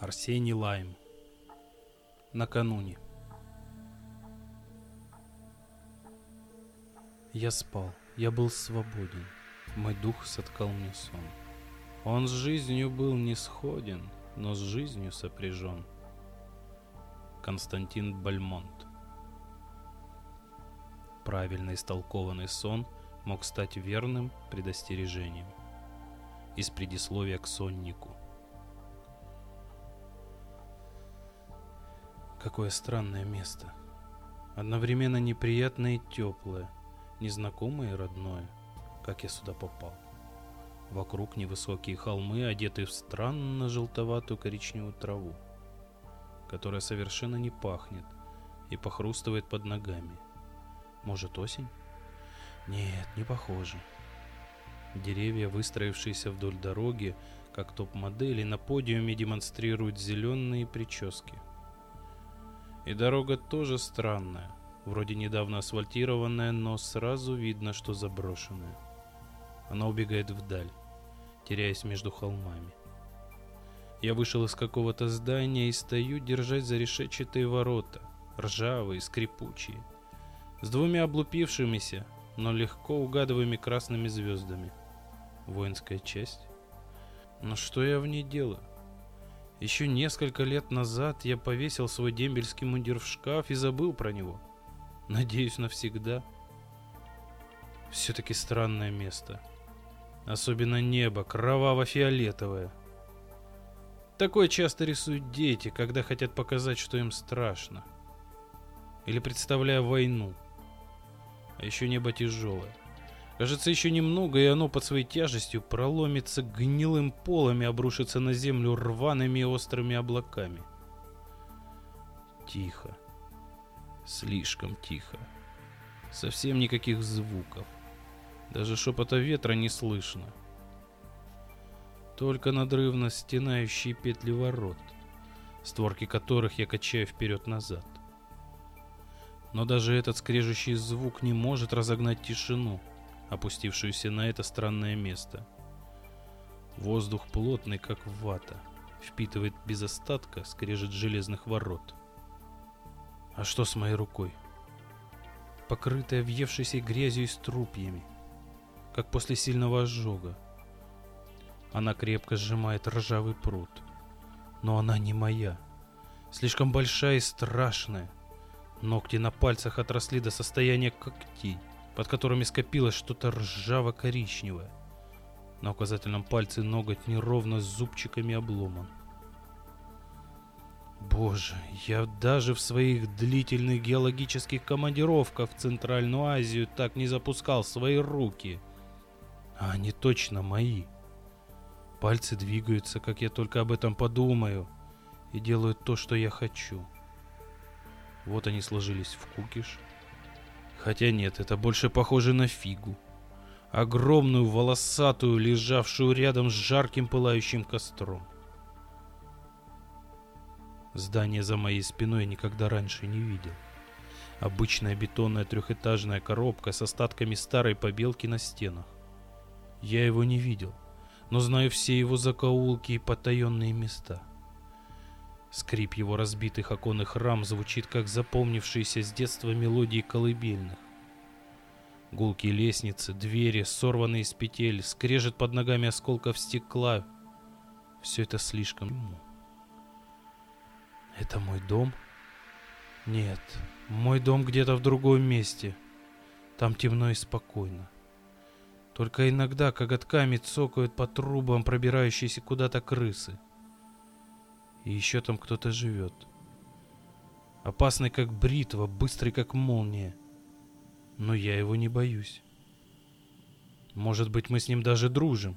Арсений Лайм. Накануне. Я спал, я был свободен, мой дух соткал мне сон. Он с жизнью был не сходен, но с жизнью сопряжен. Константин Бальмонт. Правильно истолкованный сон мог стать верным предостережением. Из предисловия к соннику. Какое странное место. Одновременно неприятное и теплое, незнакомое и родное. Как я сюда попал? Вокруг невысокие холмы, одетые в странно желтоватую коричневую траву, которая совершенно не пахнет и похрустывает под ногами. Может, осень? Нет, не похоже. Деревья, выстроившиеся вдоль дороги, как топ-модели, на подиуме демонстрируют зеленые прически – и дорога тоже странная, вроде недавно асфальтированная, но сразу видно, что заброшенная. Она убегает вдаль, теряясь между холмами. Я вышел из какого-то здания и стою, держась за решетчатые ворота, ржавые, скрипучие, с двумя облупившимися, но легко угадываемыми красными звездами. Воинская часть? Но что я в ней делаю? Еще несколько лет назад я повесил свой дембельский мундир в шкаф и забыл про него. Надеюсь, навсегда. Все-таки странное место. Особенно небо, кроваво-фиолетовое. Такое часто рисуют дети, когда хотят показать, что им страшно. Или представляя войну. А еще небо тяжелое. Кажется, еще немного, и оно под своей тяжестью проломится гнилым полом и обрушится на землю рваными и острыми облаками. Тихо. Слишком тихо. Совсем никаких звуков. Даже шепота ветра не слышно. Только надрывно стенающие петли ворот, створки которых я качаю вперед-назад. Но даже этот скрежущий звук не может разогнать тишину — опустившуюся на это странное место. Воздух плотный, как вата, впитывает без остатка скрежет железных ворот. А что с моей рукой? Покрытая въевшейся грязью и струпьями, как после сильного ожога. Она крепко сжимает ржавый пруд. Но она не моя. Слишком большая и страшная. Ногти на пальцах отросли до состояния когтей под которыми скопилось что-то ржаво-коричневое. На указательном пальце ноготь неровно с зубчиками обломан. Боже, я даже в своих длительных геологических командировках в Центральную Азию так не запускал свои руки. А они точно мои. Пальцы двигаются, как я только об этом подумаю, и делают то, что я хочу. Вот они сложились в кукиш, Хотя нет, это больше похоже на фигу. Огромную, волосатую, лежавшую рядом с жарким пылающим костром. Здание за моей спиной я никогда раньше не видел. Обычная бетонная трехэтажная коробка с остатками старой побелки на стенах. Я его не видел, но знаю все его закоулки и потаенные места. Скрип его разбитых оконных рам звучит, как запомнившиеся с детства мелодии колыбельных. Гулкие лестницы, двери, сорванные с петель, скрежет под ногами осколков стекла. Все это слишком... Это мой дом? Нет, мой дом где-то в другом месте. Там темно и спокойно. Только иногда коготками цокают по трубам пробирающиеся куда-то крысы. И еще там кто-то живет. Опасный как бритва, быстрый как молния. Но я его не боюсь. Может быть, мы с ним даже дружим.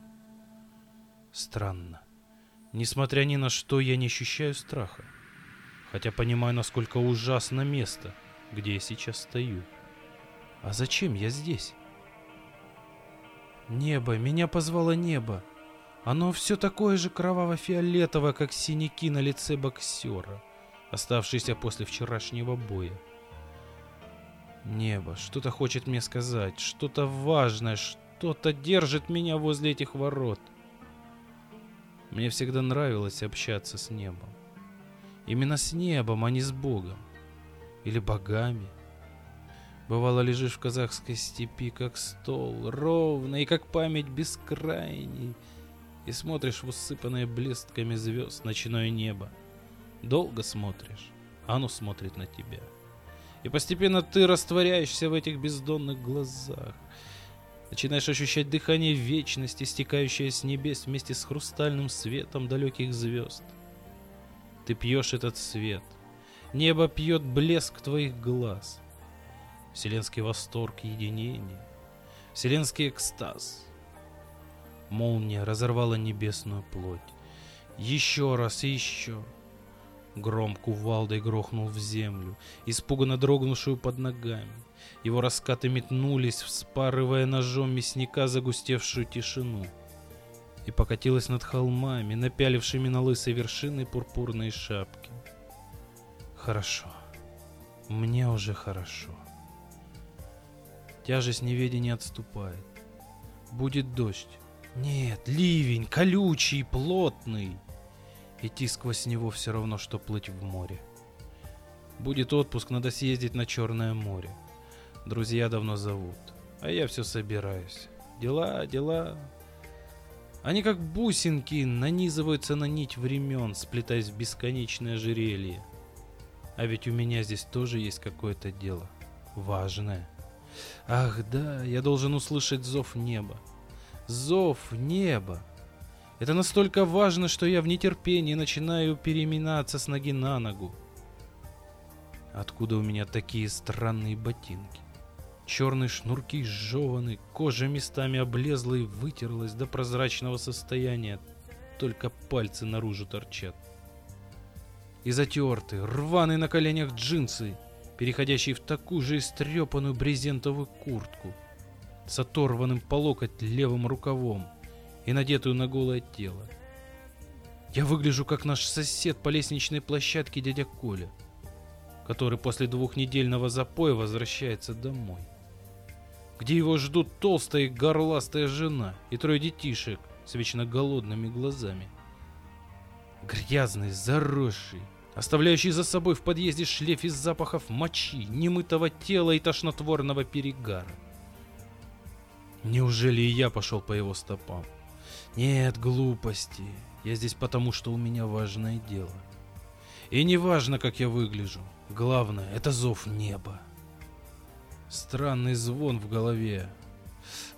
Странно. Несмотря ни на что, я не ощущаю страха. Хотя понимаю, насколько ужасно место, где я сейчас стою. А зачем я здесь? Небо, меня позвало небо. Оно все такое же кроваво-фиолетовое, как синяки на лице боксера, оставшиеся после вчерашнего боя. Небо что-то хочет мне сказать, что-то важное, что-то держит меня возле этих ворот. Мне всегда нравилось общаться с небом. Именно с небом, а не с Богом. Или богами. Бывало, лежишь в казахской степи, как стол, ровно и как память бескрайней, и смотришь в усыпанное блестками звезд ночное небо. Долго смотришь, оно смотрит на тебя. И постепенно ты растворяешься в этих бездонных глазах. Начинаешь ощущать дыхание вечности, стекающее с небес вместе с хрустальным светом далеких звезд. Ты пьешь этот свет. Небо пьет блеск твоих глаз — вселенский восторг единения, вселенский экстаз. Молния разорвала небесную плоть. Еще раз и еще. Гром кувалдой грохнул в землю, испуганно дрогнувшую под ногами. Его раскаты метнулись, вспарывая ножом мясника загустевшую тишину. И покатилась над холмами, напялившими на лысые вершины пурпурные шапки. Хорошо. Мне уже хорошо. Тяжесть неведения отступает. Будет дождь. Нет, ливень, колючий, плотный. Идти сквозь него все равно, что плыть в море. Будет отпуск, надо съездить на Черное море. Друзья давно зовут, а я все собираюсь. Дела, дела. Они как бусинки нанизываются на нить времен, сплетаясь в бесконечное ожерелье. А ведь у меня здесь тоже есть какое-то дело. Важное. Ах да, я должен услышать зов неба. Зов неба. Это настолько важно, что я в нетерпении начинаю переминаться с ноги на ногу. Откуда у меня такие странные ботинки? Черные шнурки сжеваны, кожа местами облезла и вытерлась до прозрачного состояния, только пальцы наружу торчат. И затерты, рваные на коленях джинсы — переходящий в такую же истрепанную брезентовую куртку с оторванным по локоть левым рукавом и надетую на голое тело. Я выгляжу как наш сосед по лестничной площадке дядя Коля, который после двухнедельного запоя возвращается домой, где его ждут толстая и горластая жена и трое детишек с вечно голодными глазами. Грязный, заросший, оставляющий за собой в подъезде шлейф из запахов мочи, немытого тела и тошнотворного перегара. Неужели и я пошел по его стопам? Нет, глупости. Я здесь потому, что у меня важное дело. И не важно, как я выгляжу. Главное, это зов неба. Странный звон в голове.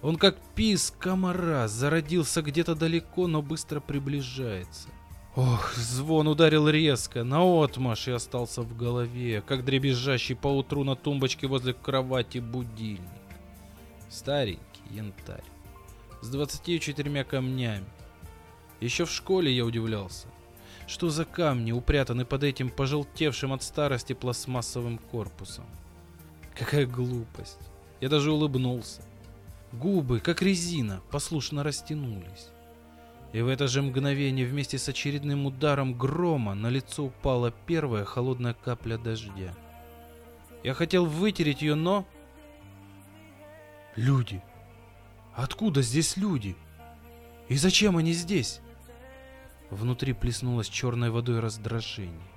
Он как писк комара, зародился где-то далеко, но быстро приближается. Ох, звон ударил резко, наотмашь и остался в голове, как дребезжащий поутру на тумбочке возле кровати будильник. Старенький янтарь, с двадцати четырьмя камнями. Еще в школе я удивлялся, что за камни упрятаны под этим пожелтевшим от старости пластмассовым корпусом. Какая глупость. Я даже улыбнулся. Губы, как резина, послушно растянулись. И в это же мгновение вместе с очередным ударом грома на лицо упала первая холодная капля дождя. Я хотел вытереть ее, но... Люди. Откуда здесь люди? И зачем они здесь? Внутри плеснулось черной водой раздражение.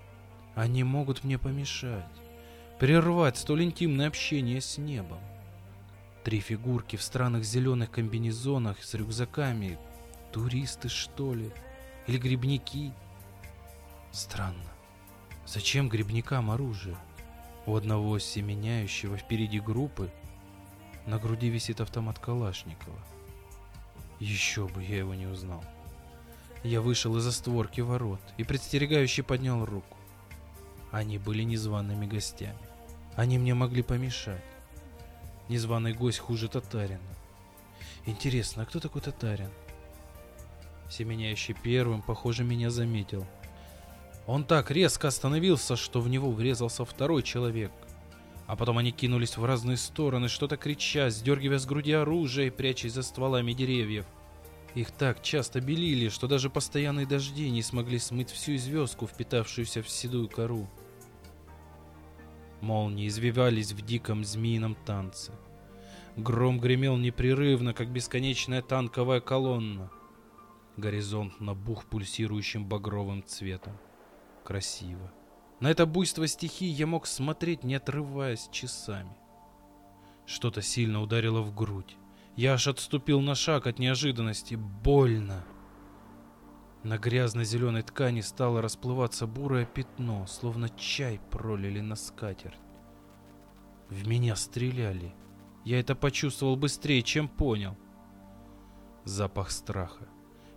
Они могут мне помешать, прервать столь интимное общение с небом. Три фигурки в странных зеленых комбинезонах с рюкзаками, Туристы, что ли? Или грибники? Странно. Зачем грибникам оружие? У одного семеняющего впереди группы на груди висит автомат Калашникова. Еще бы я его не узнал. Я вышел из-за створки ворот и предстерегающе поднял руку. Они были незваными гостями. Они мне могли помешать. Незваный гость хуже татарина. Интересно, а кто такой татарин? Семеняющий первым, похоже, меня заметил. Он так резко остановился, что в него врезался второй человек. А потом они кинулись в разные стороны, что-то крича, сдергивая с груди оружие и прячась за стволами деревьев. Их так часто белили, что даже постоянные дожди не смогли смыть всю звездку, впитавшуюся в седую кору. Молнии извивались в диком змеином танце. Гром гремел непрерывно, как бесконечная танковая колонна. Горизонт набух пульсирующим багровым цветом. Красиво. На это буйство стихий я мог смотреть, не отрываясь часами. Что-то сильно ударило в грудь. Я аж отступил на шаг от неожиданности. Больно. На грязно-зеленой ткани стало расплываться бурое пятно, словно чай пролили на скатерть. В меня стреляли. Я это почувствовал быстрее, чем понял. Запах страха.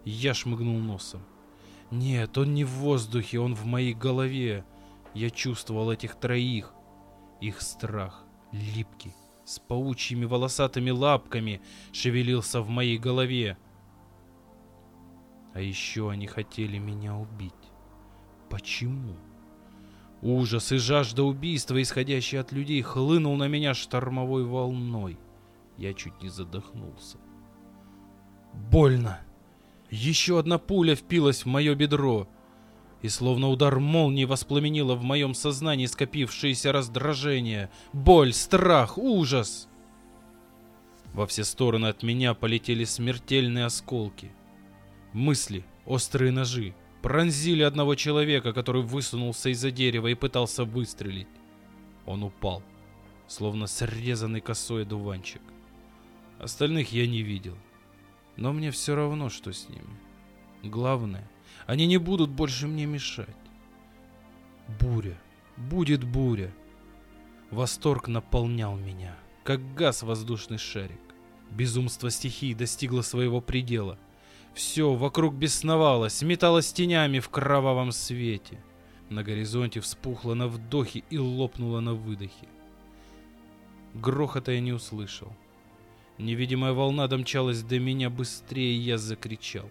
Я шмыгнул носом. Нет, он не в воздухе, он в моей голове. Я чувствовал этих троих. Их страх, липкий, с паучьими волосатыми лапками, шевелился в моей голове. А еще они хотели меня убить. Почему? Ужас и жажда убийства, исходящие от людей, хлынул на меня штормовой волной. Я чуть не задохнулся. Больно. Еще одна пуля впилась в мое бедро, и словно удар молнии воспламенило в моем сознании скопившееся раздражение, боль, страх, ужас. Во все стороны от меня полетели смертельные осколки. Мысли, острые ножи, пронзили одного человека, который высунулся из-за дерева и пытался выстрелить. Он упал, словно срезанный косой дуванчик. Остальных я не видел. Но мне все равно, что с ними. Главное, они не будут больше мне мешать. Буря. Будет буря. Восторг наполнял меня, как газ воздушный шарик. Безумство стихии достигло своего предела. Все вокруг бесновалось, металось тенями в кровавом свете. На горизонте вспухло на вдохе и лопнуло на выдохе. Грохота я не услышал. Невидимая волна домчалась до меня быстрее, я закричал.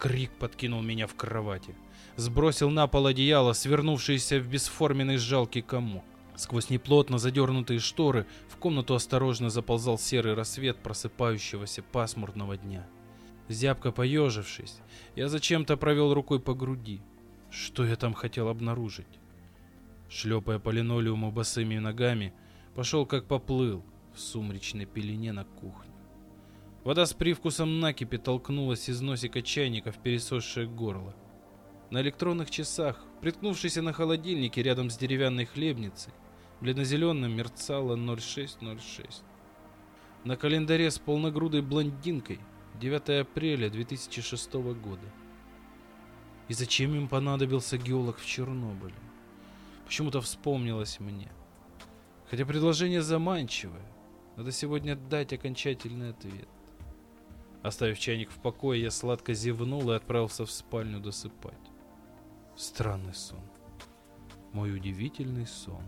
Крик подкинул меня в кровати. Сбросил на пол одеяло, свернувшееся в бесформенный жалкий комок. Сквозь неплотно задернутые шторы в комнату осторожно заползал серый рассвет просыпающегося пасмурного дня. Зябко поежившись, я зачем-то провел рукой по груди. Что я там хотел обнаружить? Шлепая по линолеуму босыми ногами, пошел как поплыл, в сумречной пелене на кухню. Вода с привкусом накипи толкнулась из носика чайника в пересохшее горло. На электронных часах, приткнувшейся на холодильнике рядом с деревянной хлебницей, бледно-зеленым мерцало 0606. На календаре с полногрудой блондинкой 9 апреля 2006 года. И зачем им понадобился геолог в Чернобыле? Почему-то вспомнилось мне. Хотя предложение заманчивое, надо сегодня дать окончательный ответ. Оставив чайник в покое, я сладко зевнул и отправился в спальню досыпать. Странный сон. Мой удивительный сон.